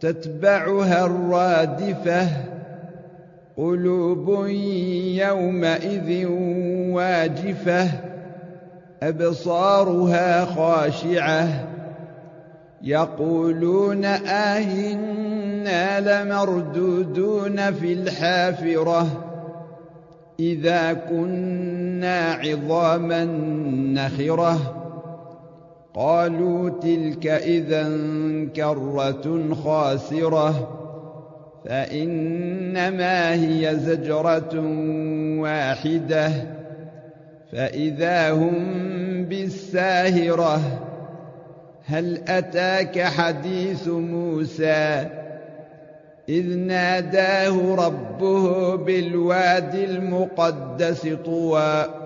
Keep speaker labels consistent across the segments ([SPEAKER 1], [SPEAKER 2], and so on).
[SPEAKER 1] تتبعها الرادفة قلوب يومئذ واجفة أبصارها خاشعة. يقولون اهنا لمردودون في الحافرة إذا كنا عظاما نخرة. قالوا تلك اذا كرة خاسرة فإنما هي زجرة واحدة فإذا هم بالساهرة هل أتاك حديث موسى؟ إذ ناداه ربه بالوادي المقدس طوى.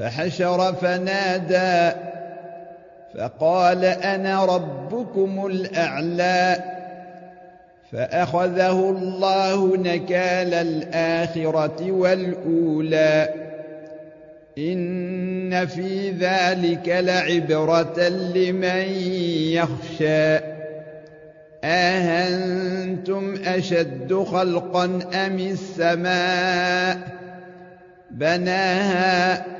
[SPEAKER 1] فحشر فنادى فقال أنا ربكم الأعلى فأخذه الله نكال الآخرة والأولى إن في ذلك لعبرة لمن يخشى أهنتم أشد خلقا أم السماء بناها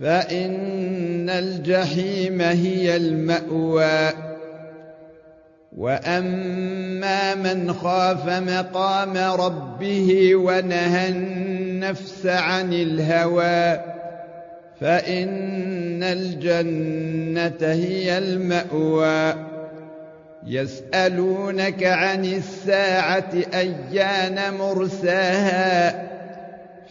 [SPEAKER 1] فإن الجحيم هي المأوى. وأما من خاف مقام ربه ونهى النفس عن الهوى فإن الجنة هي المأوى. يسألونك عن الساعة أيان مرساها؟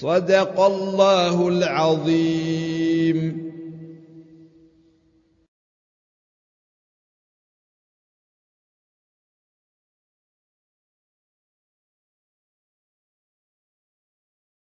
[SPEAKER 1] صدق الله العظيم.